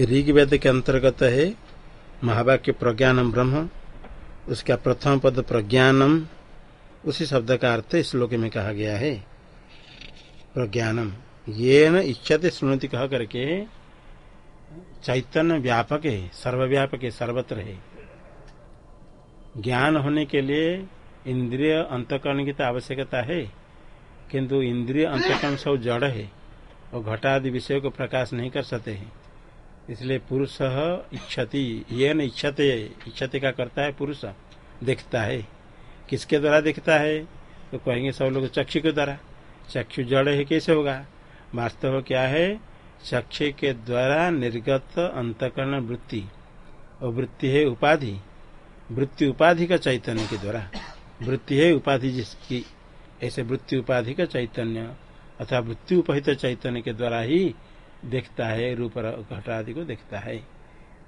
ऋग्वेद के अंतर्गत है महावाक्य प्रज्ञानम ब्रह्म, उसका प्रथम पद प्रज्ञानम उसी शब्द का अर्थ श्लोक में कहा गया है प्रज्ञानम ये न इच्छते सुनति कह करके चैतन्य व्यापक है, सर्वव्यापक है, सर्वत्र है। ज्ञान होने के लिए इंद्रिय अंतकरण की तो आवश्यकता है, किंतु इंद्रिय अंतकरण सब जड़ है, और घटादि विषय को प्रकाश नहीं कर सकते हैं। इसलिए पुरुष इच्छति, ये न इच्छते इच्छते का करता है पुरुष, देखता है। किसके द्वारा देखता है? तो कहेंगे सब लोग चक्षु के द्वारा। चक्षु जड़ है, कैसे होगा? वास्तव क्या है? चक्षु के द्वारा निर्गत अंतकरण वृत्ति, और वृत्ति है उपाधि। वृत्ति उपाधि का चैतन्य के द्वारा। वृत्ति है उपाधि जिसकी, ऐसे वृत्ति उपाधि का चैतन्य, अथवा वृत्ति उपहित चैतन्य के द्वारा ही देखता है, रूप घटादि को देखता है।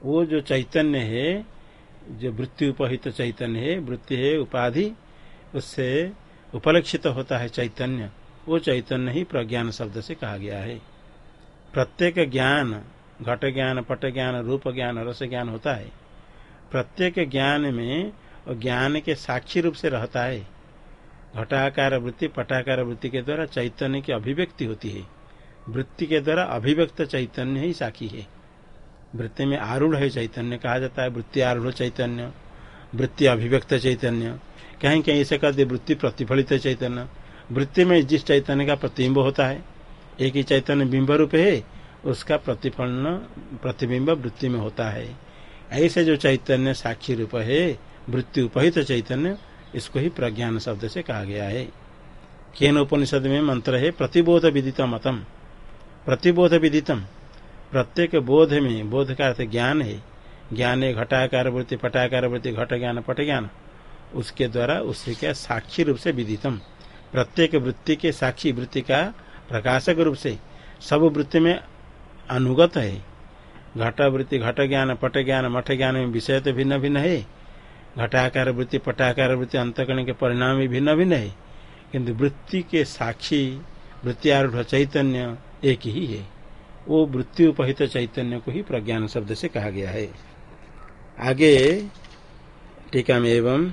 वो जो चैतन्य है, जो वृत्ति उपहित चैतन्य है, वृत्ति है, उपाधि, उससे उपलक्षित होता है चैतन्य। वो चैतन्य ही प्रज्ञान शब्द से कहा गया है। प्रत्येक ज्ञान, घट ज्ञान, पट ज्ञान, रूप ज्ञान, रस ज्ञान होता है। प्रत्येक ज्ञान में ज्ञान के साक्षी रूप से रहता है। घटाकार वृत्ति, पटाकार वृत्ति के द्वारा चैतन्य की अभिव्यक्ति होती है। वृत्ति के द्वारा अभिव्यक्त चैतन्य ही साखी है। वृत्ति में आरूढ़ है चैतन्य, कहा जाता है वृत्ति आरूढ़ चैतन्य, वृत्ति अभिव्यक्त चैतन्य। कहीं कहीं ऐसे कहते वृत्ति प्रतिफलित चैतन्य। वृत्ति में जिस चैतन्य का प्रतिबिंब होता है, एक ही चैतन्य बिंब रूप है, उसका प्रतिफलन, प्रतिबिंब वृत्ति में होता है। ऐसे जो चैतन्य साक्षी रूप है, वृत्ति उपहित चैतन्य, इसको ही प्रज्ञान शब्द से कहा गया है। केन उपनिषद में मंत्र है प्रतिबोध विदित मतम। प्रतिबोध विदितम प्रत्येक बोध में बोध का अर्थ ज्ञान है। ज्ञान है घटाकार वृत्ति, पटाकार वृत्ति, घट ज्ञान, पट ज्ञान। उसके द्वारा उससे क्या साक्षी रूप से विदितम। प्रत्येक वृत्ति के साक्षी वृत्ति का प्रकाशक रूप से सब वृत्ति में अनुगत है। घट वृत्ति, घट ज्ञान, पट ज्ञान, मठ ज्ञान में विषय तो भिन्न भिन्न है। घटाकार वृत्ति, पटाकार वृत्ति, अंतकरण के परिणाम भी भिन्न भिन्न है। किंतु वृत्ति के साक्षी, वृत्ति आरूढ़ चैतन्य एक ही है। वो वृत्ति उपहित चैतन्य को ही प्रज्ञान शब्द से कहा गया है। आगे टीका में एवं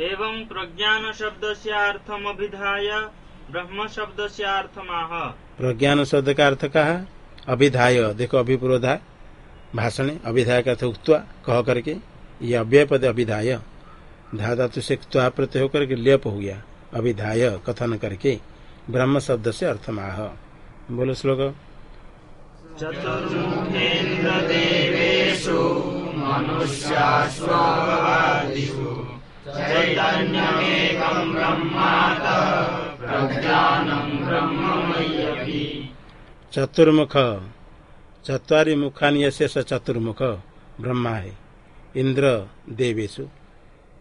एवं प्रज्ञान शब्द से अर्थम अभिधाय ब्रह्म शब्द से अर्थमाह। प्रज्ञान शब्द का अर्थ कहा? अभिधाय देखो अभिपुरोधा भाषण अभिधाय का उक्वा कह करके ये अव्यय पद अभिधाय। धा तो से प्रत्यय होकर के लेप हो गया। अभिधाय कथन करके ब्रह्म शब्द से अर्थमाह। बोलो श्लोक। चतुर्मुखेन्द्र देवेशु मनुष्याश्वादिषु चैतन्यमेकं ब्रह्मात प्रज्ञानं ब्रह्ममय्यपि। चतुर्मुख। चतरी मुखान से चतुर्मुख ब्रह्मा है इंद्र देवेशु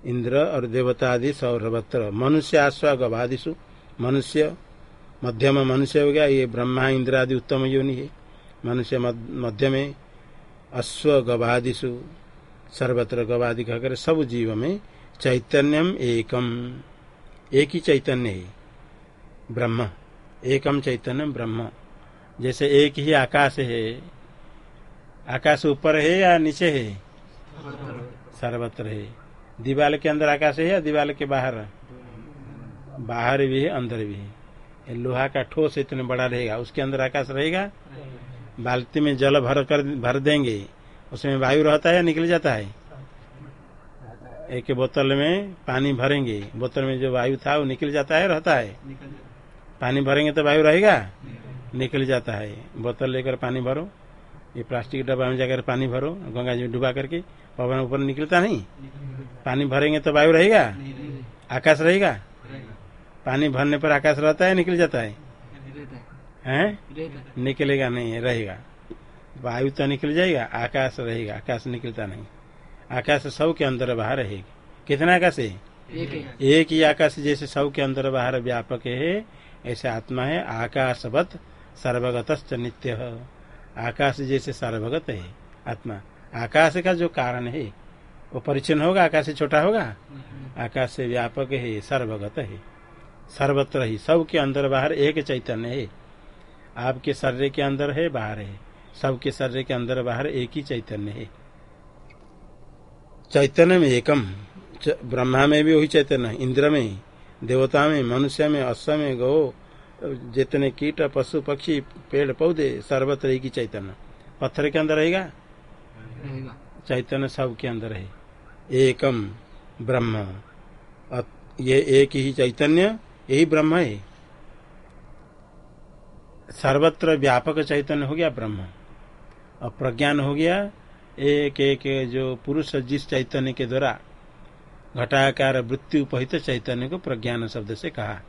इंद्र और देवता आदि सर्वत्र मनुष्य आश्वा गवादिशु मनुष्य मध्यम मनुष्य हो गया, ये ब्रह्मा, इंद्र आदि उत्तम योनि है। मनुष्य मध्य में अश्व गवादिशु सर्वत्र गवादि कहकर सब जीव में चैतन्यम एकम। एक ही चैतन्य है। ब्रह्म। एकम चैतन्य ब्रह्म। जैसे एक ही आकाश है। आकाश ऊपर है या नीचे है? सर्वत्र है। दीवाल के अंदर आकाश है या दीवाल के बाहर? बाहर भी है, अंदर भी है। लोहा का ठोस इतना बड़ा रहेगा, उसके अंदर आकाश रहेगा? बाल्टी में जल भर कर, भर देंगे। उसमें वायु रहता है निकल जाता है? एक बोतल में पानी भरेंगे। बोतल में जो वायु था, वो निकल जाता है, रहता है? पानी भरेंगे तो वायु रहेगा? निकल जाता है। बोतल लेकर पानी भरो। ये प्लास्टिक डब्बा में जाकर पानी भरो। गंगा जी में डुबा करके पवन ऊपर निकलता नहीं? पानी भरेंगे तो वायु रहेगा? आकाश रहेगा? पानी भरने पर आकाश रहता है निकल जाता है? हैं। निकलेगा नहीं रहेगा। वायु तो निकल जाएगा आकाश रहेगा आकाश निकलता नहीं। आकाश सब के अंदर बाहर रहेगा कितना आकाश है? एक ही। आकाश जैसे सब के अंदर बाहर व्यापक है ऐसे आत्मा है आकाशवत सर्वगत नित्य। आकाश जैसे सर्वगत है आत्मा। आकाश का जो कारण है वो परिचन्न होगा आकाश से छोटा होगा? आकाश से व्यापक है सर्वगत है। सर्वत्र ही सब के अंदर बाहर एक चैतन्य है। आपके शरीर के अंदर है बाहर है। सबके शरीर के अंदर बाहर एक ही चैतन्य है। चैतन्य में एकम ब्रह्मा में भी वही चैतन्य इंद्र में देवता में मनुष्य में अश्व में गौ जितने कीट पशु पक्षी पेड़ पौधे सर्वत्र एक ही चैतन्य। पत्थर के अंदर रहेगा? चैतन्य सब के अंदर है। एकम ब्रह्म। ये एक ही चैतन्य यही ब्रह्म है। सर्वत्र व्यापक चैतन्य हो गया ब्रह्म। और प्रज्ञान हो गया एक एक जो पुरुष जिस चैतन्य के द्वारा घटाकार वृत्ति उपहित चैतन्य को प्रज्ञान शब्द से कहा।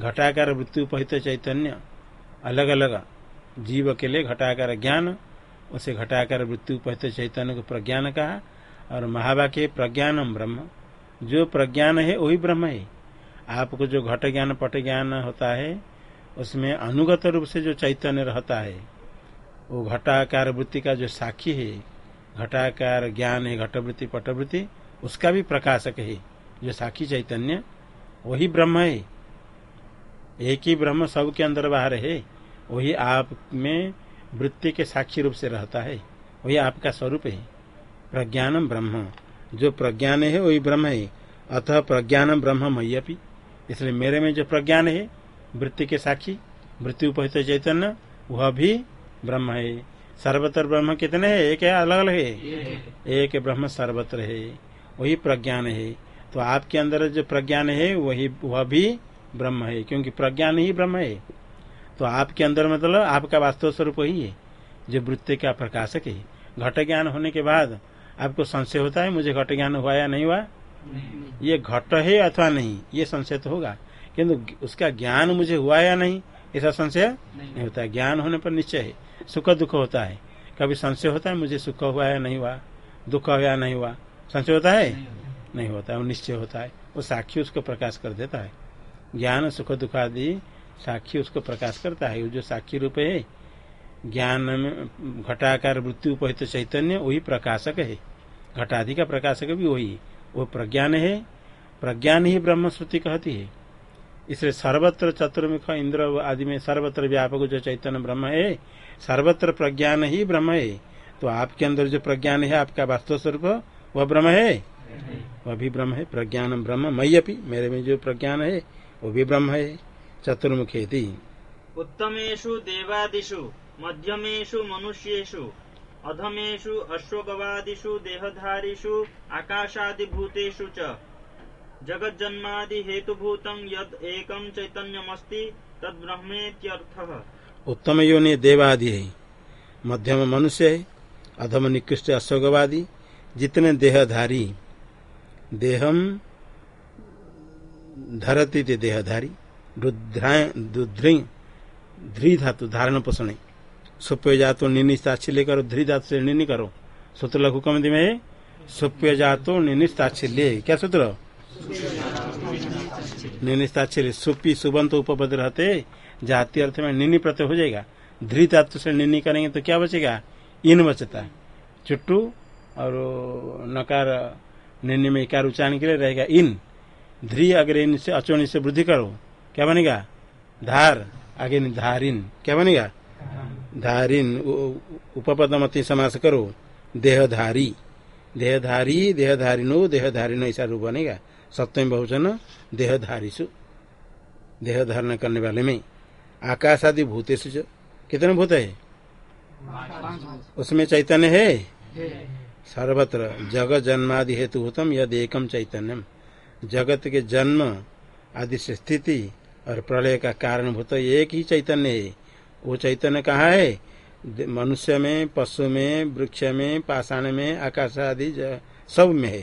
घटाकार वृत्ति उपहित चैतन्य अलग अलग जीव के लिए घटाकार ज्ञान, उसे घटाकार वृत्ति उपहित चैतन्य को प्रज्ञान कहा। और महावाक्य प्रज्ञानम ब्रह्म। जो प्रज्ञान है, वही ब्रह्म है। आपको जो घट ज्ञान, पट ज्ञान होता है, उसमें अनुगत रूप से जो चैतन्य रहता है, वो घटाकार वृत्ति का जो साक्षी है, घटाकार ज्ञान है घटवृत्ति पटवृत्ति उसका भी प्रकाशक है, जो साक्षी चैतन्य, वही ब्रह्म है। एक ही ब्रह्म सब के अंदर बाहर है, वही आप में वृत्ति के साक्षी रूप से रहता है, वही आपका स्वरूप है। प्रज्ञानम ब्रह्म। जो प्रज्ञान है, वही ब्रह्म है। अतः प्रज्ञानम ब्रह्म मैयपी इसलिए मेरे में जो प्रज्ञान है वृत्ति के साक्षी वृत्ति उपहित चैतन्य वह भी ब्रह्म है। सर्वत्र ब्रह्म कितने है? एक है अलग अलग है। एक ब्रह्म सर्वत्र है। वही प्रज्ञान है। तो आपके अंदर जो प्रज्ञान है वही वह भी ब्रह्म है क्योंकि प्रज्ञान ही ब्रह्म है। तो आपके अंदर मतलब आपका वास्तव स्वरूप ही है जो वृत्ति का प्रकाशक है। घट ज्ञान होने के बाद आपको संशय होता है मुझे घट ज्ञान हुआ या नहीं हुआ? ये घट है अथवा नहीं ये संशय तो होगा। किन्तु उसका ज्ञान मुझे हुआ या नहीं ऐसा संशय नहीं। होता। ज्ञान होने पर निश्चय है। सुख दुख होता है। कभी संशय होता है मुझे सुख हुआ या नहीं हुआ दुख हुआ या नहीं हुआ। संशय होता है? नहीं होता। है वो निश्चय होता है। वो साक्षी उसको प्रकाश कर देता है। ज्ञान सुख दुख आदि साक्षी उसको प्रकाश करता है। वो जो साक्षी रूप है ज्ञान में घटाकार वृत्ति उपहित चैतन्य वही प्रकाशक है। घटाधि का प्रकाशक भी वही वो प्रज्ञान है, प्रज्ञान ही ब्रह्म श्रुति कहती है। इसलिए सर्वत्र चतुर्मुख इंद्र आदि में सर्वत्र व्यापक जो चैतन्य ब्रह्म है, सर्वत्र प्रज्ञान ही ब्रह्म है। तो आपके अंदर जो प्रज्ञान है, आपका वास्तव स्वरूप, वह ब्रह्म है? वह भी ब्रह्म है। प्रज्ञान ब्रह्म मयपी मेरे में जो प्रज्ञान है, वो भी ब्रह्म है। चतुर्मुखे उत्तमेशु देवादिषु मध्यमेशु मनुष्येशु अधमेशु अश्वगवादिषु, देहधारिषु, आकाशादिभूतेषु च। जगज्जन्मादि हेतुभूतं यद एकम चैतन्यमस्ति तद ब्रह्मेत्यर्थः उत्तम योनि देवादि है मध्यम मनुष्य है, अधम निकृष्ट अश्वगवादी, जितने देहधारी। देहम धरती थे देहधारी। ध्री धातु धारण पोषण। सुप्य जातो निनिस्ताच्छिल्य करो ध्री धातु से निनी करो। सूत्र लघु कम में सुप्य जातो निनिस्ताच्छिल्य क्या सूत्र? निनिस्ताच्छिल्य सुपी सुबंत उपपद रहते, जाति अर्थ में निनी प्रत्यय हो जाएगा। ध्री धातु से निनी करेंगे तो क्या बचेगा? इन बचता। चुट्टू और नकार निन्नी में इकार उच्चारण के लिए रहेगा इन। ध्री अगर इन से अचोनी से वृद्धि करो। क्या बनेगा? धार। आगे धारिन। क्या बनेगा? धारिन उपपदमती समास करो। देहधारी। देहधारी देहधारिनो देहधारिनो ऐसा रूप बनेगा। सप्तम बहुचन देहधारिशु देह धारण करने वाले में। आकाश आदि भूतेश कितने भूत है? उसमें चैतन्य है? सर्वत्र। जगत जन्मादि हेतु भूतम, यद एकम चैतन्यम। जगत के जन्म, आदि से स्थिति और प्रलय का कारण भूत एक ही चैतन्य है। वो चैतन्य कहाँ है? मनुष्य में पशु में वृक्ष में पाषाण में आकाश आदि सब में है।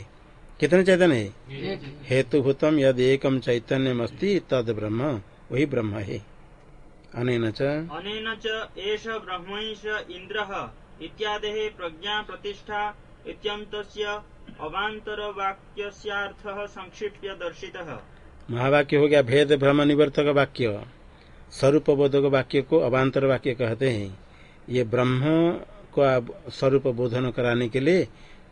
कितने चैतन्य है? हेतु भूतम यद एकम चैतन्य अस्ति तद ब्रह्म। वही ब्रह्म है। अनेन च। अनेन च एष ब्रह्मैष इन्द्रः इत्यादेः प्रज्ञा प्रतिष्ठा इत्यन्तस्य अवान्तरवाक्यस्यार्थः संक्षिप्य दर्शितः महावाक्य हो गया भेद भ्रम निवर्तक वाक्य। स्वरूप बोधक वाक्य को अवान्तर वाक्य कहते हैं। ये ब्रह्म को स्वरूप बोधन कराने के लिए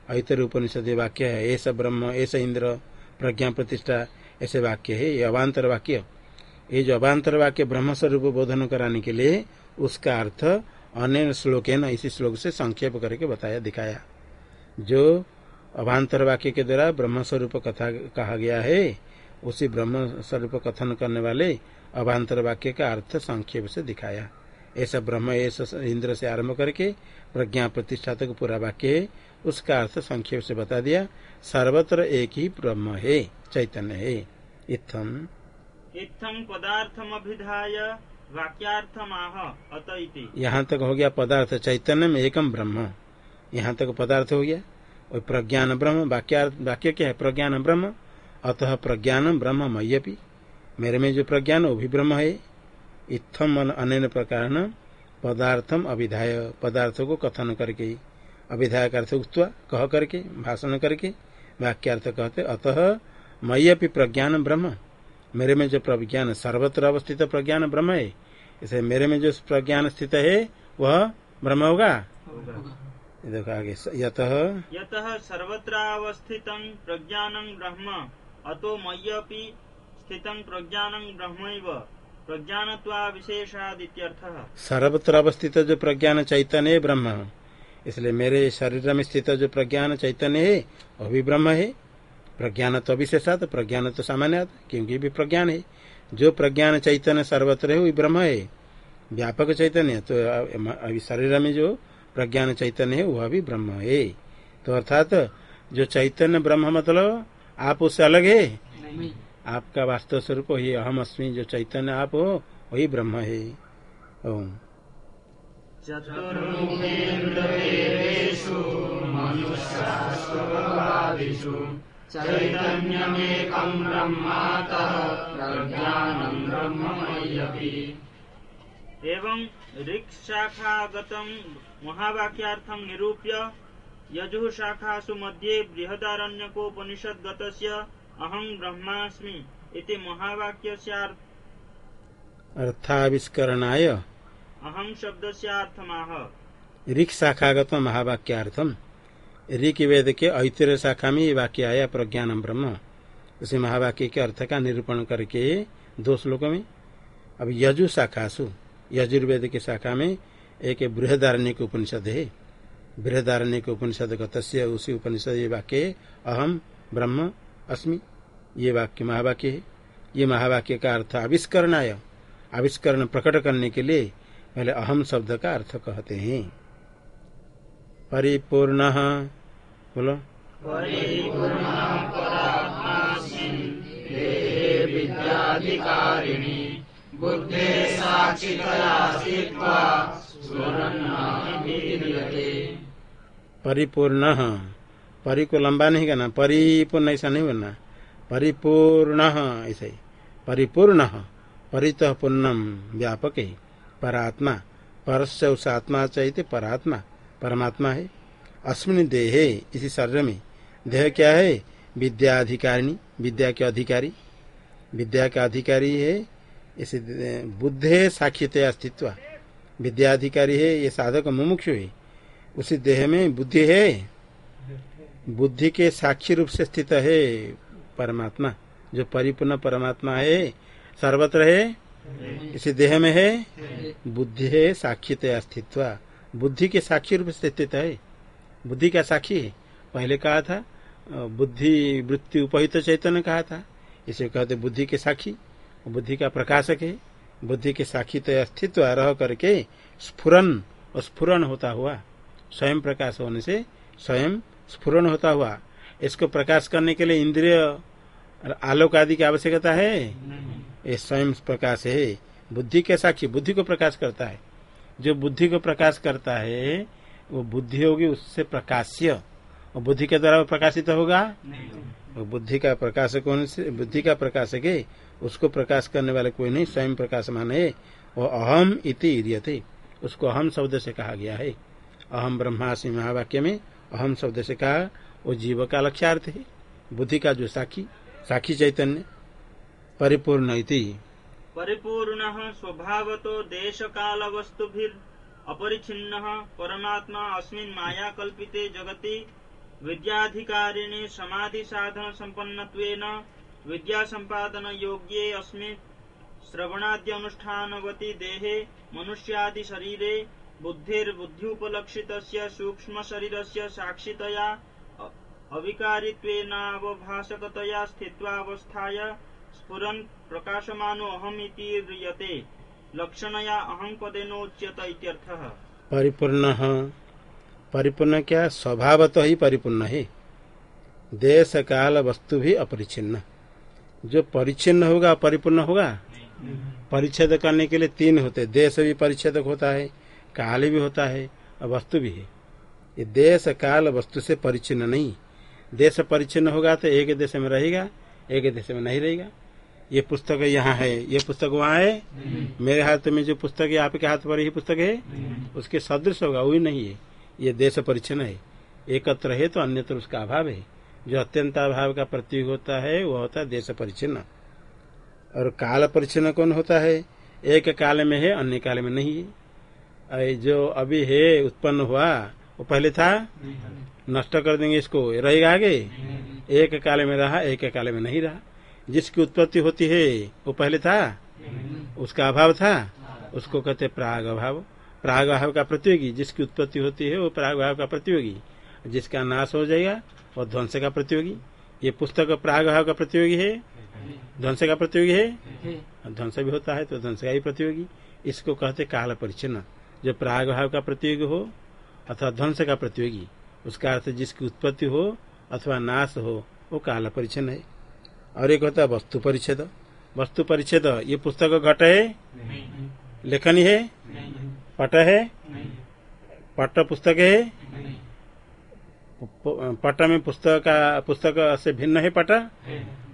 ऐतर उपनिषद वाक्य है। ऐसा ब्रह्म, ऐसा इंद्र, प्रज्ञा प्रतिष्ठा, ऐसे वाक्य है। ये अवान्तर वाक्य ये जो अभांतर वाक्य ब्रह्म स्वरूप बोधन कराने के लिए, उसका अर्थ अन्य श्लोक न इसी श्लोक से संक्षेप करके बताया, दिखाया। जो अभांतर वाक्य के द्वारा ब्रह्म स्वरूप कथा कहा गया है, उसी ब्रह्म स्वरूप कथन करने वाले अभांतर वाक्य का अर्थ संक्षेप से दिखाया। ऐसा ब्रह्म ऐसा इंद्र से आरंभ करके प्रज्ञा प्रतिष्ठा तक पूरा वाक्य है उसका अर्थ संक्षेप से बता दिया सर्वत्र एक ही ब्रह्म है चैतन्य है। इत्थम इत्थं पदार्थमभिधाय वाक्यार्थमाह अत यहाँ तक हो गया पदार्थ चैतन्य में एकम ब्रह्म। यहाँ तक पदार्थ हो गया। और प्रज्ञान ब्रह्म वाक्य क्या है? प्रज्ञान ब्रह्म अतः प्रज्ञान ब्रह्म मय्यपी मेरे में जो प्रज्ञान, वो भी ब्रह्म है। इत्थम अन्य प्रकार पदार्थम अभिधाय, पदार्थों को कथन करके अभिधाय अर्थ उक्तवा, कह करके, भाषण करके, वाक्यार्थ कहते, अतः मय्यपी प्रज्ञान ब्रह्म। मेरे में जो प्रज्ञान, सर्वत्र अवस्थित प्रज्ञान ब्रह्म है, इसे मेरे में जो प्रज्ञान स्थित है, वह ब्रह्म होगा। देखो आगे, यत। यतः सर्वत्रावस्थितं प्रज्ञानं ब्रह्म, अतो मय्यपि स्थितं प्रज्ञानं ब्रह्मैव। प्रज्ञानत्वा विशेषादित्यर्थः। सर्वत्र अवस्थित जो प्रज्ञान चैतन्य है ब्रह्म। इसलिए मेरे शरीर में स्थित जो प्रज्ञान चैतन्य है वह भी ब्रह्म है। प्रज्ञान तो अविशेषात प्रज्ञान तो सामान्य क्योंकि भी प्रज्ञान है। जो प्रज्ञान चैतन्य सर्वत्र है वही ब्रह्म है। व्यापक चैतन्य तो अभी शरीर में जो प्रज्ञान चैतन्य है वह भी ब्रह्म है। तो अर्थात जो चैतन्य ब्रह्म मतलब आप उससे अलग है? आपका वास्तव स्वरूप ही। अहम अस्मी जो चैतन्य आप हो वही ब्रह्म है। ओम। एवं ऋक्शाखागतं महावाक्यार्थं निरूप्य यजुः शाखासु मध्ये बृहदारण्यकोपनिषद्गतस्य अहं ब्रह्मास्मि इति महावाक्यस्यार्थ। अर्थाविष्करणाय अहं शब्दस्यार्थमाह। ऋख शाखागत महावाक्यार्थम। ऋक वेद के ऐतिर शाखा में ये वाक्य आया प्रज्ञानम ब्रह्म। उसी महावाक्य के अर्थ का निरूपण करके दो श्लोकों में अब यजु शाखासु यजुर्वेद की शाखा में एक बृहदारण्य उपनिषद। है बृहदारण्य के उपनिषद गतस्य उसी उपनिषद ये वाक्य अहम ब्रह्म अस्मि। ये वाक्य महावाक्य है। ये महावाक्य का अर्थ आविष्करणाय। आविष्करण प्रकट करने के लिए पहले अहम शब्द का अर्थ कहते हैं। परिपूर्ण। बोलो। परिपूर्ण। परि को लंबा नहीं करना परिपूर्ण ऐसा नहीं बनना परिपूर्ण ऐसा परिपूर्ण परित पूर्णम व्यापक है परात्मा, परस्य उस आत्मा चाहिए परात्मा, परमात्मा है। अस्मिन देहे, इसी शरीर में, देह क्या है? विद्या अधिकारिणी विद्या के अधिकारी। विद्या का अधिकारी है, इसी बुद्धे साक्षित अस्तित्व। विद्या अधिकारी है, ये साधक मुमुक्षु है। उसी देह में बुद्धि है। बुद्धि के साक्षी रूप से स्थित है परमात्मा। जो परिपूर्ण परमात्मा है, सर्वत्र है, इसी देह में है, बुद्धि है साक्षित अस्तित्व। बुद्धि के साक्षी रूप से स्थित है। बुद्धि का साक्षी है। पहले कहा था, बुद्धि वृत्ति उपहित चैतन्य कहा था। इसे कहते बुद्धि के साक्षी। बुद्धि का प्रकाशक है। बुद्धि के साक्षी तो अस्तित्व रह करके स्फुरन और स्फुरन होता हुआ, स्वयं प्रकाश होने से स्वयं स्फुरन होता हुआ। इसको प्रकाश करने के लिए इंद्रिय आलोक आदि की आवश्यकता है? ये स्वयं प्रकाश है। बुद्धि के साक्षी बुद्धि को प्रकाश करता है। जो बुद्धि को प्रकाश करता है वो बुद्धि होगी उससे प्रकाश्य। और बुद्धि के द्वारा प्रकाशित होगा? वो बुद्धि का प्रकाशक होने से बुद्धि का प्रकाशक है? उसको प्रकाश करने वाले कोई नहीं स्वयं प्रकाशमान है। वो अहम इति उसको अहम शब्द से कहा गया है। अहम ब्रह्मासी महावाक्य में अहम शब्द से कहा, वो जीव का लक्ष्यार्थ है, बुद्धि का जो साक्षी साक्षी चैतन्य, परिपूर्ण परिपूर्ण स्वभावतो देश काल वस्तुभिर अपरिछिन्न परमात्मा अस्मिन् माया कल्पिते जगति, विद्याधिकारिणे समाधि साधन संपन्नत्वेन विद्या संपादन योग्ये अस्मिन् श्रवणाद्य अनुष्ठानवती देहे, मनुष्यादि शरीरे बुद्धिर्बुद्ध्युपलक्षितस्य सूक्ष्मशरीरस्य साक्षितया अ- अविकारित्वेनावभासकतया स्थित्वावस्थाय स्फुरन् प्रकाशमानो अहमिति ह्रियते। लक्षणया अहं पदेनोच्यत इत्यर्थः। परिपूर्ण। परिपूर्ण क्या? स्वभावत ही परिपूर्ण है। देश काल वस्तु भी अपरिचिन्न जो परिचिन्न होगा परिपूर्ण होगा? परिच्छेद करने के लिए तीन होते देश भी परिच्छेदक होता है। काल भी होता है और वस्तु भी है। ये देश काल वस्तु से परिचिन्न नहीं। देश परिचिन्न होगा तो एक देश में रहेगा, एक देश में नहीं रहेगा। ये पुस्तक यहाँ है। ये पुस्तक वहाँ है? मेरे हाथ में जो पुस्तक है, आपके हाथ पर ही पुस्तक है? उसके सदृश होगा, वही नहीं है। ये देश परिचन्न है। एकत्र है तो अन्यत्र उसका अभाव है। जो अत्यंत अभाव का प्रतीक होता है वह होता है देश परिचिन्न। और काल परिचन्न कौन होता है? एक काल में है, अन्य काल में नहीं है। जो अभी है उत्पन्न हुआ वो पहले था? नष्ट कर देंगे इसको। रहेगा आगे? एक काल में रहा एक काल में नहीं रहा। जिसकी उत्पत्ति होती है वो पहले था? उसका अभाव था? उसको कहते प्राग अभाव। प्राग अभाव का प्रतियोगी जिसकी उत्पत्ति होती है वो प्राग अभाव का प्रतियोगी। जिसका नाश हो जाएगा वो ध्वंस का प्रतियोगी। ये पुस्तक प्राग अभाव का प्रतियोगी है? ध्वंस का प्रतियोगी है? ध्वंस भी होता है तो ध्वंस का ही प्रतियोगी। इसको कहते काल परिचिन्न जो प्राग भाव का प्रतियोगी हो अथवा ध्वंस का प्रतियोगी उसका अर्थ जिसकी उत्पत्ति हो अथवा नाश हो वो काल परिचन्न है। और एक होता है वस्तु परिच्छेद। वस्तु परिच्छेद ये पुस्तक घट है? लेखनी है? पट है? पट पुस्तक है? पट में पुस्तक का पुस्तक से भिन्न है पट?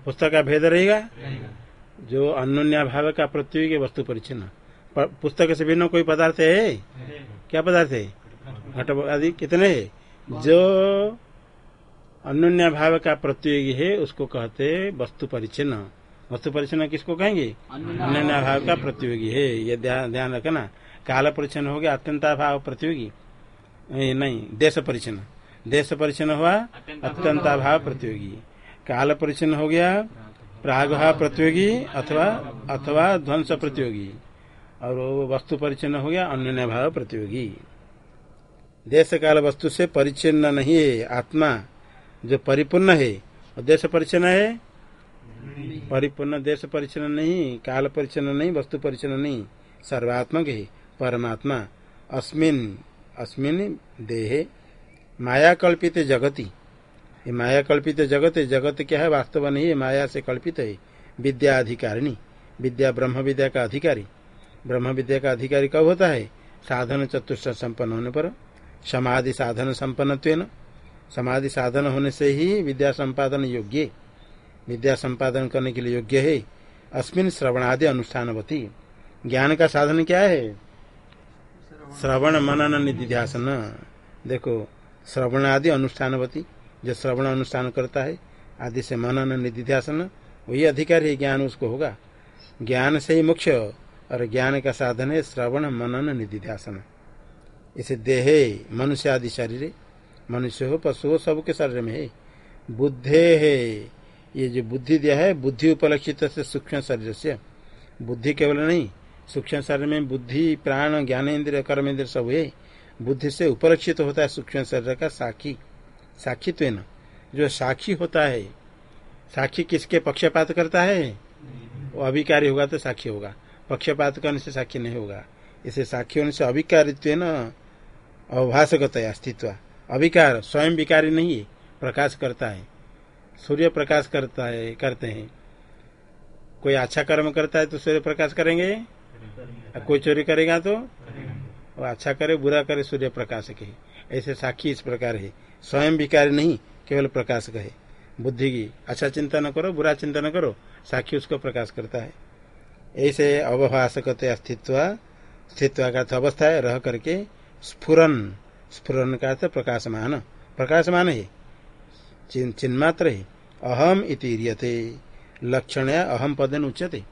पुस्तक का भेद रहेगा? जो अन्योन्या भाव का प्रतियोगी वस्तु परिचिन्न पुस्तक से भिन्न कोई पदार्थ है? क्या पदार्थ है? घट आदि कितने है? जो अन्योन्या भाव का प्रतियोगी है उसको कहते वस्तु परिचन्न वस्तु परिचिन्न किसको कहेंगे? अन्योन्या भाव का प्रतियोगी है ये ध्यान रखना। काल परिचन्न हो गया अत्यंता भाव प्रतियोगी नहीं, देश परिचन्न देश परिचिन्न हुआ अत्यंता भाव प्रतियोगी काल परिचन्न हो गया प्रागभाव प्रतियोगी अथवा अथवा ध्वंस प्रतियोगी और वो वस्तु परिचन्न हो गया, अन्य भाव प्रतियोगी। देश काल वस्तु से परिचिन्न नहीं है, आत्मा जो परिपूर्ण है, और देश परिचन्न है? परिपूर्ण देश परिचन्न नहीं, काल परिचन्न नहीं, वस्तु परिचन्न नहीं, सर्वात्मक है, परमात्मा। अस्मिन अस्मिन देहे माया कल्पित जगति। ये माया कल्पित जगत है जगत क्या है? वास्तव नहीं है, माया से कल्पित है। विद्या अधिकारिणी विद्या ब्रह्म विद्या का अधिकारी। ब्रह्म विद्या का अधिकारी कब होता है? साधन चतुष्ट संपन्न होने पर। समाधि साधन संपन्न समाधि साधन होने से ही विद्या संपादन योग्य। विद्या संपादन करने के लिए योग्य है। अस्मिन श्रवणादि अनुष्ठानवती। ज्ञान का साधन क्या है? श्रवण मनन निधिध्यासन। देखो श्रवण आदि अनुष्ठानवती, जो श्रवण अनुष्ठान करता है, आदि से मनन निधिध्यासन, वही अधिकार ज्ञान, उसको होगा। ज्ञान से ही मुख्य और ज्ञान का साधन है श्रवण, मनन, निधिध्यासन। इसे देहे मनुष्य आदि शरीर मनुष्य हो, पशु हो, सबके शरीर में है। बुद्धे है। ये जो बुद्धि दिया है, बुद्धि उपलक्षित से सूक्ष्म शरीर से। बुद्धि केवल नहीं, सूक्ष्म शरीर में बुद्धि, प्राण ज्ञानेन्द्रिय कर्मेंद्र सब है। बुद्धि से उपलक्षित होता है सूक्ष्म शरीर का साक्षी साक्षित्व जो साक्षी होता है साक्षी किसके पक्षपात करता है? वो अभिकारी होगा तो साक्षी होगा। पक्षपात करने से साक्षी नहीं होगा। इसे साक्षी होने से अभिकारित्व न अवभाषकतया अस्तित्व। अभिकार स्वयं विकारी नहीं है प्रकाश करता है। सूर्य प्रकाश करता है, करते हैं। कोई अच्छा कर्म करता है तो सूर्य प्रकाश करेंगे? कोई चोरी करेगा तो? वो अच्छा करे, बुरा करे, सूर्य प्रकाश कहे ऐसे साक्षी इस प्रकार है। स्वयं विकारी नहीं, केवल प्रकाश कहे। बुद्धि की अच्छा चिंता न करो, बुरा चिंता न करो, साक्षी उसको प्रकाश करता है। ऐसे अवभाषकते अस्तित्व स्थित्व का अवस्था है रह करके स्फुरन स्फुरन का अर्थ प्रकाशमान। प्रकाशमान है। चिन्मात्र है। अहम इतिरियते लक्षण अहम पदन उच्यते।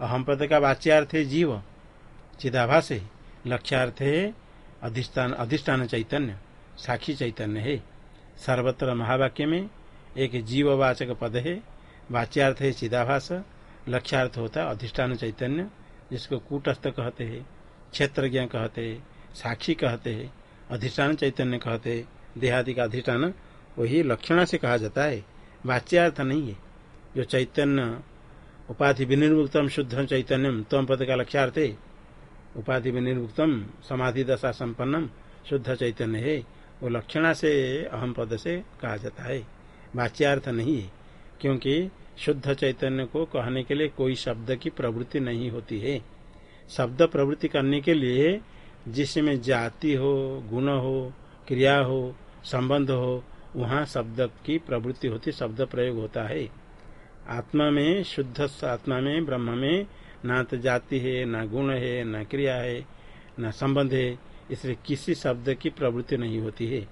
अहम पद का वाच्यार्थ है जीव। चिदाभास है। लक्ष्यार्थ है अधिष्ठान अधिष्ठान चैतन्य। साक्षी चैतन्य है। सर्वत्र महावाक्य में एक जीववाचक पद है। वाच्यार्थ है चिदाभास। लक्ष्यार्थ होता है, अधिष्ठान चैतन्य, जिसको कूटस्थ कहते हैं, क्षेत्रज्ञ कहते हैं, साक्षी कहते हैं, अधिष्ठान चैतन्य कहते हैं, देहादि का अधिष्ठान, वही लक्षणा से कहा जाता है। वाच्यार्थ नहीं है। जो चैतन्य, उपाधि विनिर्मुक्तम शुद्ध चैतन्यम तम पद का लक्ष्यार्थ है। उपाधि विनिर्मुक्तम समाधि दशा संपन्नम, शुद्ध चैतन्य है। वो लक्षणा से, अहम पद से कहा जाता है। वाच्यार्थ नहीं है, क्योंकि शुद्ध चैतन्य को कहने के लिए कोई शब्द की प्रवृत्ति नहीं होती है। शब्द प्रवृत्ति करने के लिए जिसमें जाति हो, गुण हो, क्रिया हो, संबंध हो, वहाँ शब्द की प्रवृत्ति होती, शब्द प्रयोग होता है। आत्मा में, शुद्ध आत्मा में, ब्रह्म में ना तो जाति है, ना गुण है, ना क्रिया है, ना संबंध है, इसलिए किसी शब्द की प्रवृत्ति नहीं होती है।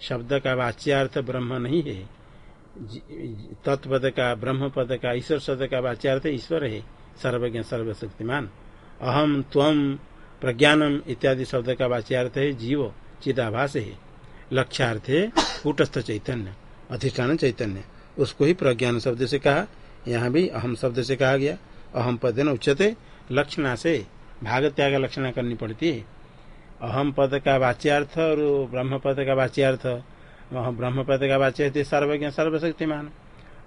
शब्द का वाच्यार्थ ब्रह्म नहीं है। तत्पद का ब्रह्म पद का ईश्वर शब्द का वाच्यार्थ ईश्वर है सर्वज्ञ, सर्वशक्तिमान। अहम त्वम प्रज्ञानम इत्यादि शब्द का वाच्यार्थ है जीव, चिदाभास है। लक्ष्यार्थ है कूटस्थ चैतन्य, अधिष्ठान चैतन्य। उसको ही प्रज्ञान शब्द से कहा, यहाँ भी अहम शब्द से कहा गया, अहम पद न उच्चते लक्षणा से भाग त्याग लक्षणा करनी पड़ती है। अहम पद का वाच्यार्थ और ब्रह्म पद का वाच्यार्थ ब्रह्म पद का वाच्य थे सर्वज्ञ सर्वशक्तिमान।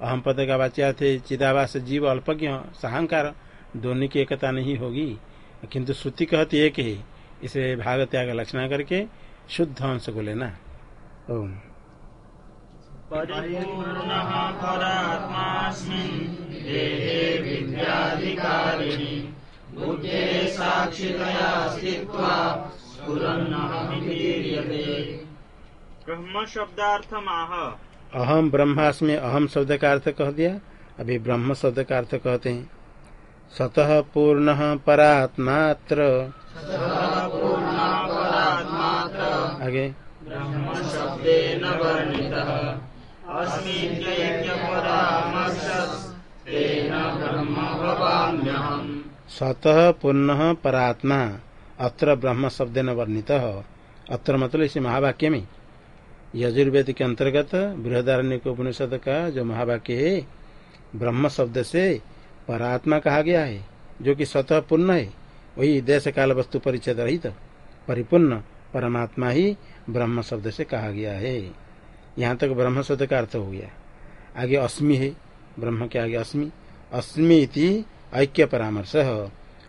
अहम पद का वाच्य थे चिदावास जीव अल्पज्ञ सहंकार दोनों की एकता नहीं होगी। किंतु श्रुति कहती एक ही इसे भाग त्याग लक्षण करके शुद्ध अंश को लेना। ओम। बुद्धे स्फुरन्नहमितीर्यते ब्रह्म शब्दार्थ माह अहम ब्रह्मास्मि अहम शब्द का अर्थ कह दिया अभी ब्रह्म शब्द का अर्थ कहते हैं। स्वतः पूर्ण परात्मात्र। आगे। ब्रह्म शब्देन वर्णितः। अस्मीत्यैक्यपरामर्शस्तेन ब्रह्म भवाम्यहम् स्वतः पूर्ण परात्मा। अत्र ब्रह्म शब्द न वर्णित। अत्र मतलब इसे महावाक्य में यजुर्वेद के अंतर्गत बृहदारण्य उपनिषद का जो महावाक्य है, ब्रह्म शब्द से परात्मा कहा गया है, जो कि स्वतः पूर्ण है, वही देश काल वस्तु परिचय रहित, परिपूर्ण परमात्मा ही ब्रह्म शब्द से कहा गया है। यहाँ तक ब्रह्म शब्द का अर्थ हो गया। आगे अस्मि है, ब्रह्म के आगे अस्मि। अस्मि इति ऐक्य परामर्श।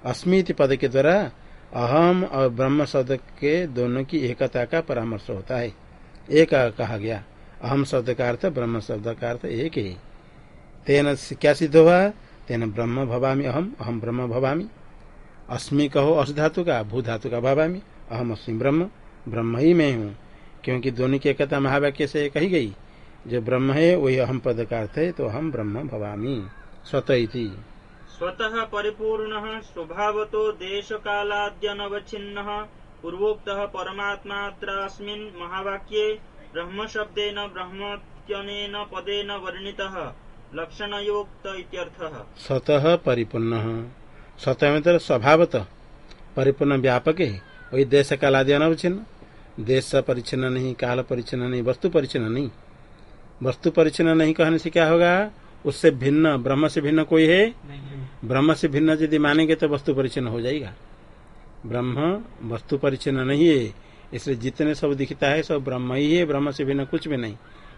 अस्मि इति पद के द्वारा अहम और ब्रह्म शब्द के दोनों की एकता का परामर्श होता है। एक कहा गया। अहम शब्द का अर्थ, ब्रह्म शब्द का अर्थ एक ही। तेन क्या सिद्ध हुआ? तेन ब्रह्म भवामी अहम अहम ब्रह्म भवामी। अस्मि कहो अस धातु का, भू धातु का भवामी। अहम अस्मि ब्रह्म ब्रह्म ही मैं हूँ। क्योंकि दोनों की एकता महावाक्य से कही गई। जो ब्रह्म है, वही अहम पद का अर्थ है तो हम ब्रह्म भवामी। स्वतः स्वतः परिपूर्ण स्वभाव तो देश कालाद्यनवच्छिन्न पूर्वोक्त परमात्मात्रास्मिन् महावाक्ये ब्रह्म शब्देन ब्रह्मत्यनेन पदेन वर्णितः लक्षणयोक्त इत्यर्थः। स्वतः परिपूर्ण। स्वतः मतलब स्वभावत परिपूर्ण व्यापक। है वही देश कालादि अनवच्छिन्न देश परिचिन्न नहीं काल परिचिन्न नहीं वस्तु परिचिन्न नहीं वस्तु परिचिन्न नहीं कहने से क्या होगा? उससे भिन्न ब्रह्म से भिन्न कोई है? ब्रह्म से भिन्न यदि मानेंगे तो वस्तु परिचिन्न हो जाएगा। ब्रह्म वस्तु परिचिन्न नहीं है। इसलिए जितने सब दिखता है सब ब्रह्म ही है। ब्रह्म से भिन्न कुछ भी नहीं।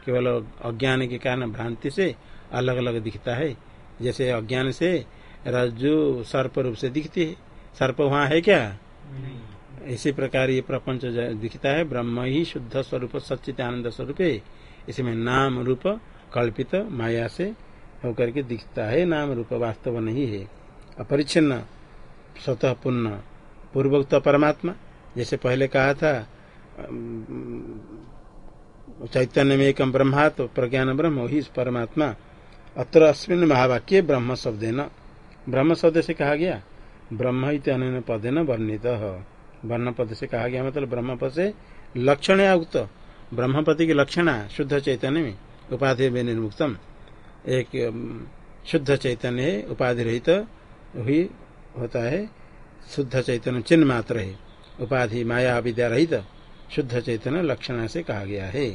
केवल अज्ञान के कारण भ्रांति से अलग अलग दिखता है। जैसे अज्ञान से रज्जु सर्प रूप से दिखती है। सर्प वहाँ है क्या? इसी प्रकार ये प्रपंच दिखता है। ब्रह्म ही शुद्ध स्वरूप सचित आनंद स्वरूप है। इसमें नाम रूप कल्पित माया से होकर के दिखता है। नाम रूप वास्तव नहीं है। अपरिच्छिन्न स्वतः पुण्य पूर्वोक्त परमात्मा, जैसे पहले कहा था चैतन्य में एकम ब्रह्मा तो प्रज्ञान ब्रह्म, वही परमात्मा। अत्र अस्मिन महावाक्य ब्रह्म शब्द न ब्रह्म शब्द से कहा गया, ब्रह्म अन्य पद न वर्णित। वर्ण पद से कहा गया मतलब ब्रह्म पद से लक्षण या उक्त ब्रह्म पद की लक्षणा शुद्ध चैतन्य में उपाधि में निर्मुक्तम। एक शुद्ध चैतन्य उपाधि रहित तो हुई, होता है। शुद्ध चैतन्य चिन्ह मात्र है। उपाधि माया विद्या रहित शुद्ध चैतन्य लक्षण से कहा गया है।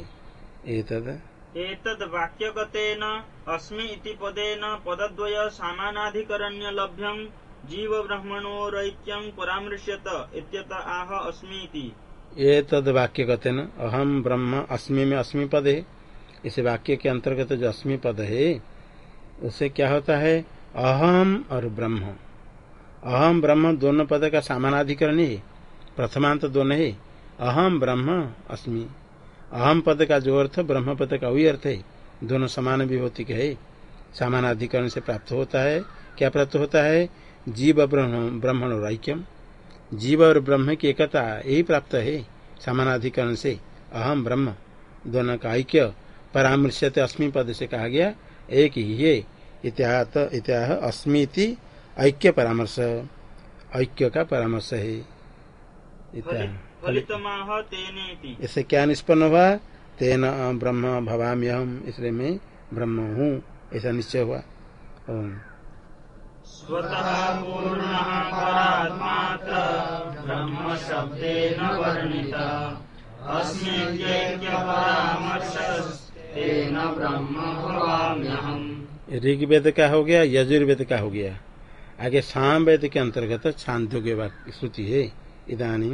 एतद। एतद वाक्यगतेन अस्मि इति पदेन पदद्वय सामानाधिकरण्य लभ्यम जीव ब्रह्मणोरैक्यं परामृश्यत इत्यत आह अस्मि इति। ये तद वाक्य न अहम ब्रह्म अस्मि में अस्मि पद। है इस वाक्य के अंतर्गत जो अस्मि पद है उससे क्या होता है? अहम और ब्रह्म। अहम ब्रह्म दोनों पद का समानाधिकरण है, प्रथमांत दोनों है, अहम ब्रह्म अस्मि। अहम पद का जो अर्थ, ब्रह्म पद का वही अर्थ है, दोनों समान विभूति के है। समानाधिकरण से प्राप्त होता है। क्या प्राप्त होता है? जीव ब्रह्म, ब्रह्मण और ऐक्यम। जीव और ब्रह्म की एकता यही प्राप्त है, समानाधिकरण से। अहम ब्रह्म, दोनों का ऐक्य परामर्श्यते अस्मि पद से कहा गया, एक ही है इत्याह अस्मिति ऐक्य परामर्श ऐक्य का परामर्श है। इससे क्या निष्पन्न हुआ? तेन ब्रह्म भवाम्य हम इसलिए मैं ब्रह्म हूँ ऐसा निश्चय हुआ। ऋग्वेद का हो गया यजुर्वेद का हो गया। आगे साम वेद के अंतर्गत छांदोग्य श्रुति है। इदानी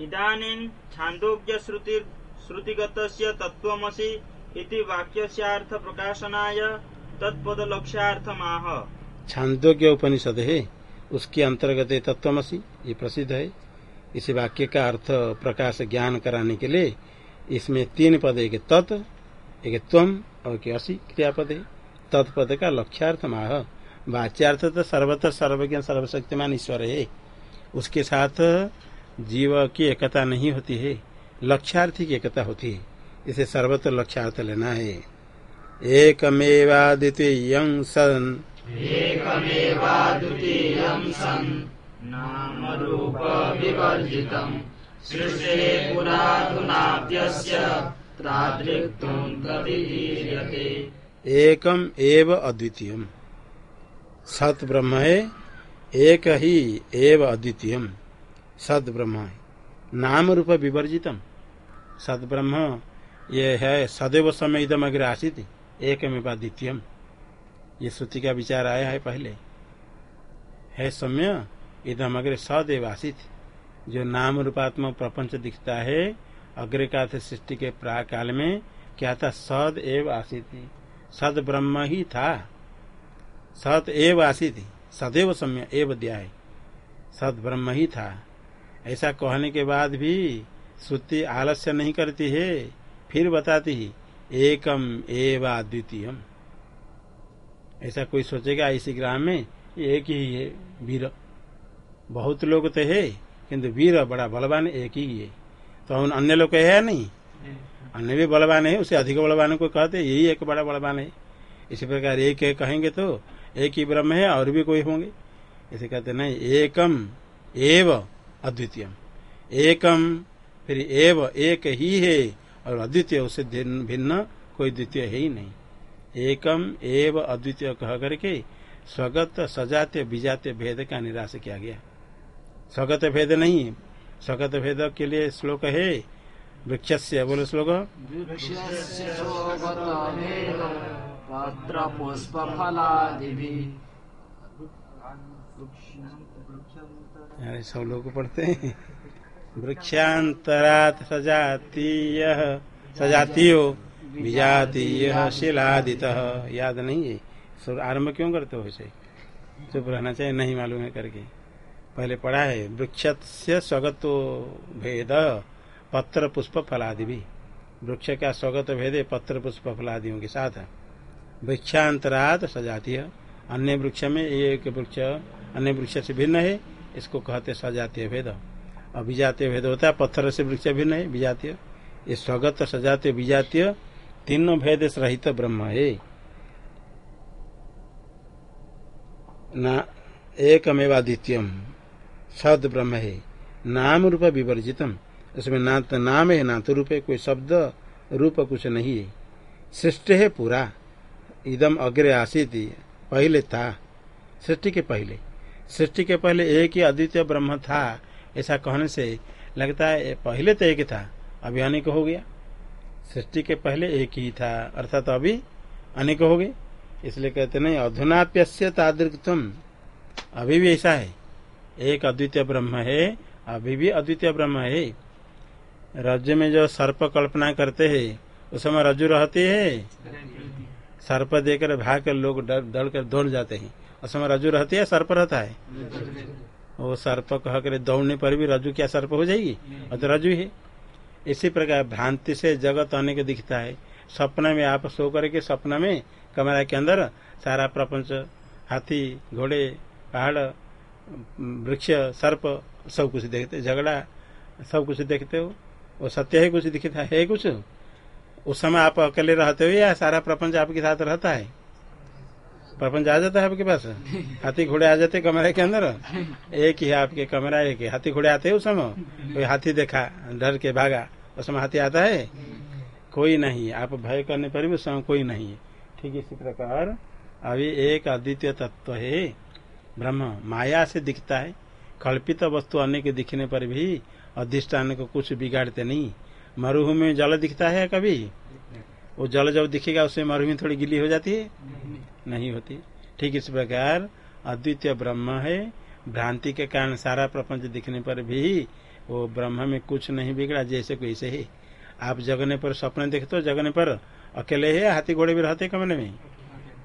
इदानीं छान्दोग्य श्रुति श्रुतिगतस्य तत्त्वमसि इति वाक्यस्यार्थ प्रकाशनाय तत्पद तत्पदलक्ष्यार्थमाह। छांदोग्य उपनिषद है। उसके अंतर्गत तत्वमसी ये प्रसिद्ध है। इस वाक्य का अर्थ प्रकाश ज्ञान कराने के लिए इसमें तीन पद एक तत् एक त्वम और एक असी क्रियापद है। तत्पद का लक्ष्यार्थ माह वाच्यार्थ तो सर्वत्र सर्वज्ञ सर्वशक्तिमान ईश्वर है। उसके साथ जीव की एकता नहीं होती है लक्ष्यार्थी की एकता होती है। इसे सर्वत्र लक्ष्यार्थ लेना है। एकमेवाद्वितीय सन। सन्। सृष्टेः एकम एव अद्वितीय सत ब्रह्म है, एक ही एव अद्वितीय सद ब्रह्म है। नाम रूप विवर्जितम। सद ब्रह्म, ये है, सदैव समय इदम अग्र आसित, एकमेव अद्वितीयम। ये श्रुति का विचार आया है पहले। है सम्य इधम अग्र सदैव आसित। जो नाम रूपात्मक प्रपंच दिखता है अग्र का सृष्टि के प्राकाल में, क्या था? सद एव आसित। सद ब्रह्म ही था। सत एव आसित, सदैव सम्य एव दिया है सद ब्रह्म ही था। ऐसा कहने के बाद भी श्रुति आलस्य नहीं करती है, फिर बताती है, एकम एव अद्वितीयम ऐसा कोई सोचेगा इसी ग्राम में एक ही है, वीर। बहुत लोग तो है, किंतु वीर बड़ा बलवान एक ही है। तो उन अन्य लोग कहे है नहीं? अन्य भी बलवान है, उसे अधिक बलवान को कहते यही एक बड़ा बलवान है। इसी प्रकार एक है कहेंगे तो एक ही ब्रह्म है, और भी कोई होंगे? इसे कहते नहीं, एकम, एव अद्वितीय एकम, फिर एव, एक ही है, और अद्वितीय उससे भिन्न, कोई द्वितीय है ही नहीं। एकम, एव, अद्वितीय कह करके स्वगत सजाते विजाते भेद का निराश किया गया। स्वगत भेद नहीं, स्वगत भेद के लिए श्लोक है वृक्ष से बोलो श्लोक। पत्र पुष्प फलादि सब लोग पढ़ते हैं। वृक्षांतरात सजातीय, सजातीयो विजातीय शिलादित। याद नहीं है? आरंभ क्यों करते हो इसे? चुप रहना चाहिए, नहीं मालूम है करके। पहले पढ़ा है वृक्ष से स्वगत भेद पत्र पुष्प फलादि भी वृक्ष का स्वगत भेद पत्र पुष्प फलादियों के साथ। वृक्षांतरात सजातीय अन्य वृक्ष में एक वृक्ष, अन्य वृक्ष से भिन्न है, इसको कहते सजातीय भेद। अभिजातीय भेद होता है, पत्थर से वृक्ष भिन्न है, विजातीय। ये स्वगत, सजातीय, विजातीय, तीनों भेद रहित ब्रह्म है। न एकमेवादित्यम सद ब्रह्म है। नाम रूप विवर्जितम। उसमें ना तो नाम है, ना तो रूप है, कोई शब्द, रूप कुछ नहीं है। सृष्ट है पूरा। इदम अग्रे आसित, पहले था, सृष्टि के पहले। सृष्टि के पहले एक ही अद्वितीय ब्रह्म था, ऐसा कहने से लगता है पहले तो एक था, अभी अनेक हो गया। सृष्टि के पहले एक ही था, अर्थात अभी अनेक हो गए। इसलिए कहते नहीं अधुनाप्य तादृक्तम। अभी भी ऐसा है। एक अद्वितीय ब्रह्म है, अभी भी अद्वितीय ब्रह्म है। राज्य में जो सर्प कल्पना करते हैं, उस समय रज्जु रहती है? सर्प देकर भाग कर लोग डर कर दौड़ जाते हैं। उस समय रज्जु रहती है सर्प रहता है? वो सर्प कह कर दौड़ने पर भी रजू क्या सर्प हो जाएगी? और तो रज्जु है। इसी प्रकार भ्रांति से जगत अनेक दिखता है। सपना में आप सो करके सपना में कमरा के अंदर सारा प्रपंच, हाथी, घोड़े, पहाड़, वृक्ष, सर्प सब कुछ देखते, झगड़ा सब कुछ देखते हो। वो सत्य है कुछ दिखता है कुछ? उस समय आप अकेले रहते हो या सारा प्रपंच आपके साथ रहता है? प्रपंच आ जाता है आपके पास? हाथी घोड़े आ जाते कमरे के अंदर? एक ही आपके कमरा, एक ही। हाथी घोड़े आते हैं उस समय? कोई हाथी देखा, डर के भागा, उस समय हाथी आता है? कोई नहीं। आप भय करने पर भी उस समय कोई नहीं है। ठीक इसी प्रकार, अभी एक अद्वितीय तत्व है। ब्रह्म माया से दिखता है। कल्पित वस्तु अनेक दिखने पर भी अधिष्ठान को कुछ बिगाड़ते नहीं। मरुभूमि में जल दिखता है कभी? वो जल जब दिखेगा उससे मरुभूमि थोड़ी गिली हो जाती है? नहीं। नहीं होती। ठीक इस प्रकार अद्वितीय ब्रह्म है। भ्रांति के कारण सारा प्रपंच दिखने पर भी वो ब्रह्म में कुछ नहीं बिगड़ा जैसे कोई से है। आप जगने पर सपने देखते हो जगने पर अकेले है हाथी घोड़े भी रहते कमरे में?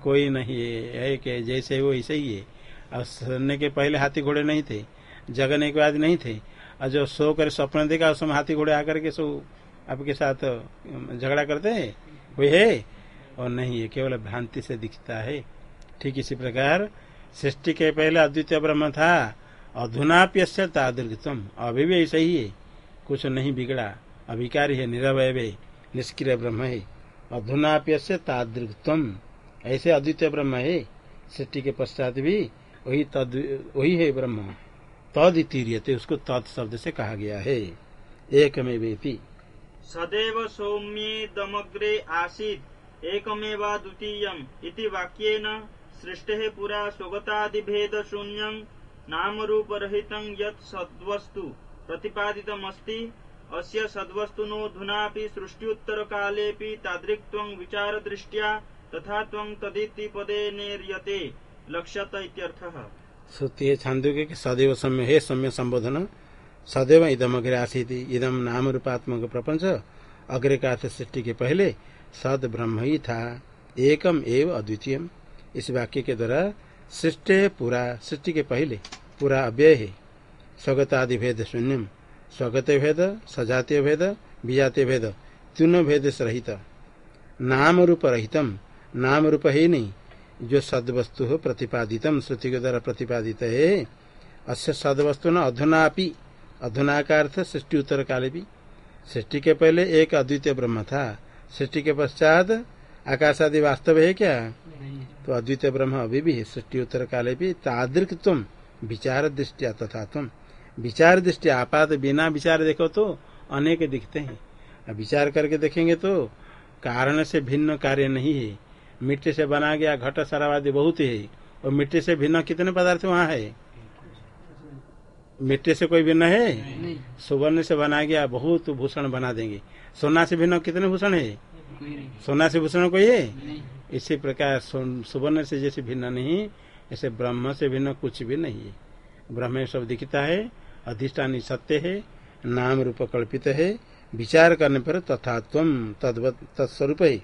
कोई नहीं है कि जैसे वो ऐसे ही है। और सोने के पहले हाथी घोड़े नहीं थे जगने के बाद नहीं थे। और जो सो कर सपने देखा उस समय हाथी घोड़े आकर के सो आपके साथ झगड़ा करते हैं? कोई है? और नहीं है केवल भ्रांति से दिखता है। ठीक इसी प्रकार, सृष्टि के पहले अद्वितीय ब्रह्म था। अधुनाप्य तादृगतम अभी भी ऐसा ही है। कुछ नहीं बिगड़ा। अभिकारी है, निरवय निष्क्रिय ब्रह्म है। अधुनाप्य तादृगतम ऐसे अद्वितीय ब्रह्म है। सृष्टि के पश्चात भी वही तद, वही है ब्रह्म। तद उसको तद शब्द से कहा गया है। एक में वेती सदैव सौम्ये दमग्रे आसीत्, एकमेवा द्वितीयम् इति वाक्येन सृष्टेः पुरा स्वगतादिभेदशून्यम् नामरूपरहितं यत् सद्वस्तु प्रतिपादितमस्ति। अस्य सद्वस्तुनोऽधुनापि सृष्टियुत्तरकालेऽपि तादृक्त्वं विचारदृष्ट्या तथा त्वं तदिति पदे नेर्यते लक्ष्यत इत्यर्थः। श्रुति छांदोग्य के सदैव सम्य, है सम्य संबोधन सदैव इदम अग्रे आसी इदम नाम रूपात्मक प्रपंच अग्रे का सृष्टि के पहले सद ब्रह्म ही था। एकम एव अद्वितीय इस वाक्य के द्वारा सृष्टि पूरा सृष्टि के पहले पूरा अव्यय। है स्वगतादि भेद शून्यम। स्वगत भेद सजातीय भेद विजातीय भेद तीनों भेद से रहित नाम रूप रहितम। नाम रूप ही नहीं। जो सदवस्तु प्रतिपादितम श्रुति के द्वारा प्रतिपादित। है अस्य सदवस्तु न अधुनापि अधुना का अर्थ सृष्टि उत्तर काले भी। सृष्टि के पहले एक अद्वितीय ब्रह्म था। सृष्टि के पश्चात आकाश आदि वास्तव है क्या? तो अद्वितीय ब्रह्म अभी भी है। सृष्टि उत्तर काले भी तादृक तुम विचार दृष्टिया तथा तुम। विचार दृष्टि आपात बिना विचार देखो तो अनेक दिखते हैं। विचार करके देखेंगे तो कारण से भिन्न कार्य नहीं है। मिट्टी से बना गया घट सरावादी बहुत है। और मिट्टी से भिन्न कितने पदार्थ वहाँ है? मिट्टी से कोई भिन्न है? सुवर्ण से बना गया बहुत भूषण बना देंगे। सोना से भिन्न कितने भूषण है? सोना से भूषण कोई है? इसी प्रकार सुवर्ण से जैसे भिन्न नहीं ऐसे ब्रह्म से भिन्न कुछ भी नहीं है। ब्रह्म सब दिखता है अधिष्ठानी सत्य है नाम रूप कल्पित है विचार करने पर तथा तम तत्स्वरूप है।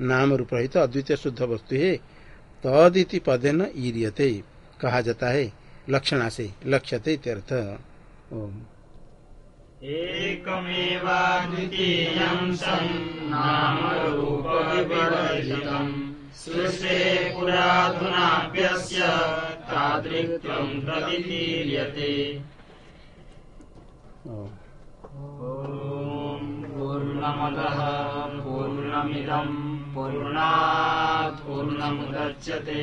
नाम रूप रहित तो अद्वितीय शुद्ध वस्तु है तदिति पदे न ईरियते कहा जाता है। लक्षणा से लक्ष्यते इत्यर्थ। एकमेवाद्वितीयं सन् नामरूपविवर्जितम् सृष्टे पुराधुनाप्यस्य तादृक्त्वं प्रतितीर्यते। पूर्णमदः पूर्णमिदम् पूर्णात् पूर्णमुदच्यते।